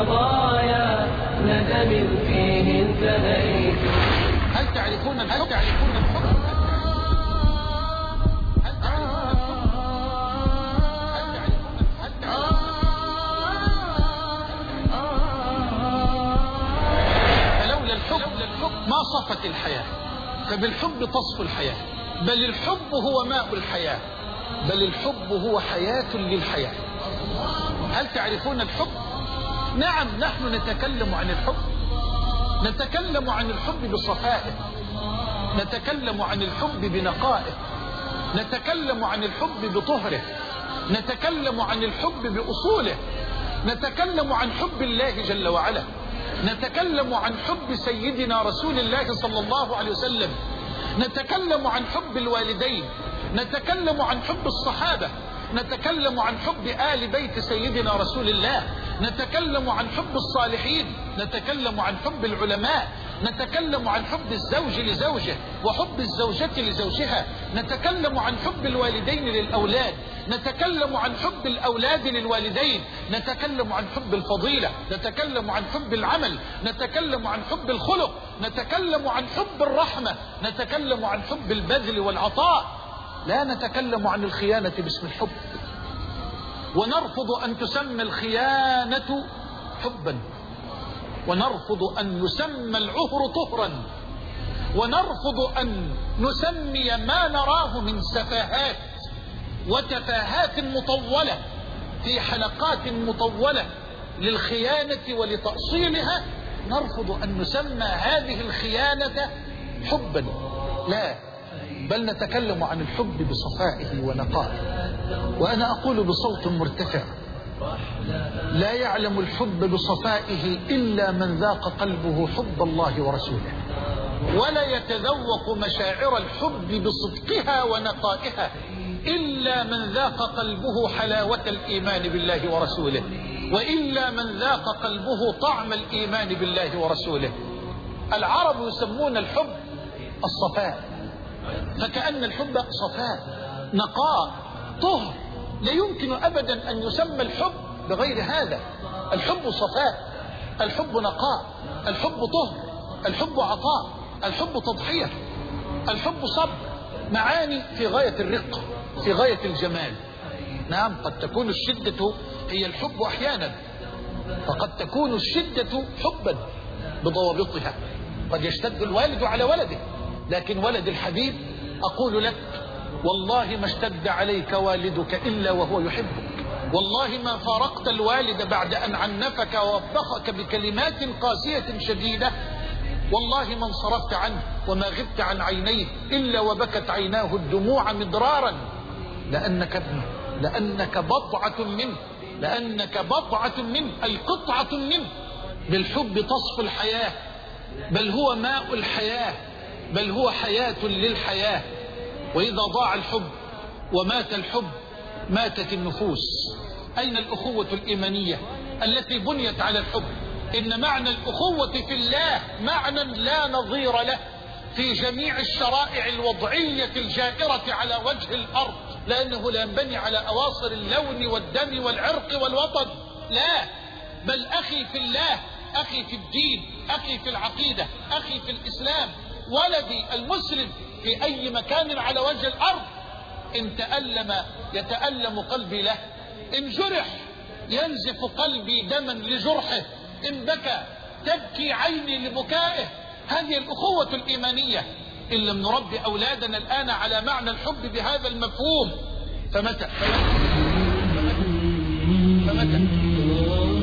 قضايا ندم فيه انتهيت. هل تعرفون؟ هل تعرفون الحب ما صفت الحياة فبالحب تصفو الحياة. بل الحب هو ماء الحياة بل الحب هو حياة للحياة. هل تعرفون الحب؟ نعم نحن نتكلم عن الحب نتكلم عن الحب بصفائه نتكلم عن الحب بنقائه نتكلم عن الحب بطهره نتكلم عن الحب بأصوله نتكلم عن حب الله جل وعلا نتكلم عن حب سيدنا رسول الله صلى الله عليه وسلم نتكلم عن حب الوالدين نتكلم عن حب الصحابة نتكلم عن حب آل بيت سيدنا رسول الله نتكلم عن حب الصالحين نتكلم عن حب العلماء نتكلم عن حب الزوج لزوجه وحب الزوجة لزوجها نتكلم عن حب الوالدين للأولاد نتكلم عن حب الأولاد للوالدين نتكلم عن حب الفضيلة نتكلم عن حب العمل نتكلم عن حب الخلق نتكلم عن حب الرحمة نتكلم عن حب البذل والعطاء لا نتكلم عن الخيانة باسم الحب ونرفض أن تسمى الخيانة حبا. ونرفض أن يسمى العهر طهرا ونرفض أن نسمي ما نراه من سفاهات وتفاهات مطولة في حلقات مطولة للخيانة ولتأصيلها. نرفض أن نسمى هذه الخيانة حبا. لا. بل نتكلم عن الحب بصفائه ونقائه. وأنا أقول بصوت مرتفع. لا يعلم الحب بصفائه إلا من ذاق قلبه حب الله ورسوله. ولا يتذوق مشاعر الحب بصدقها ونقائها إلا من ذاق قلبه حلاوة الإيمان بالله ورسوله. وإلا من ذاق قلبه طعم الإيمان بالله ورسوله. العرب يسمون الحب الصفاء. فكأن الحب صفاء نقاء طهر. لا يمكن أبدا أن يسمى الحب بغير هذا. الحب صفاء الحب نقاء الحب طهر الحب عطاء الحب تضحية الحب صبر معاني في غاية الرقة في غاية الجمال. نعم قد تكون الشدة هي الحب أحيانا. فقد تكون الشدة حبا بضوابطها. قد يشتد الوالد على ولده. لكن ولد الحبيب أقول لك والله ما اشتد عليك والدك إلا وهو يحبك. والله ما فارقت الوالد بعد أن عنفك ووبخك بكلمات قاسية شديدة. والله ما انصرفت عنه وما غبت عن عينيه إلا وبكت عيناه الدموع مدرارا لأنك ابنه لأنك بضعة منه لأنك بضعة منه أي قطعة منه. بالحب تصفو الحياة بل هو ماء الحياة. بل هو حياة للحياة. وإذا ضاع الحب ومات الحب ماتت النفوس. أين الأخوة الإيمانية التي بنيت على الحب؟ إن معنى الأخوة في الله معنى لا نظير له. في جميع الشرائع الوضعية الجائرة على وجه الأرض لأنه لا ينبني على أواصر اللون والدم والعرق والوطن. لا. بل أخي في الله أخي في الدين أخي في العقيدة أخي في الإسلام. ولدي المسلم في أي مكان على وجه الأرض إن تألم يتألم قلبي له إن جرح ينزف قلبي دما لجرحه إن بكى تبكي عيني لبكائه هذه الأخوة الإيمانية إن لم نربي أولادنا الآن على معنى الحب بهذا المفهوم فمتى فمتى, فمتى؟ فمتى؟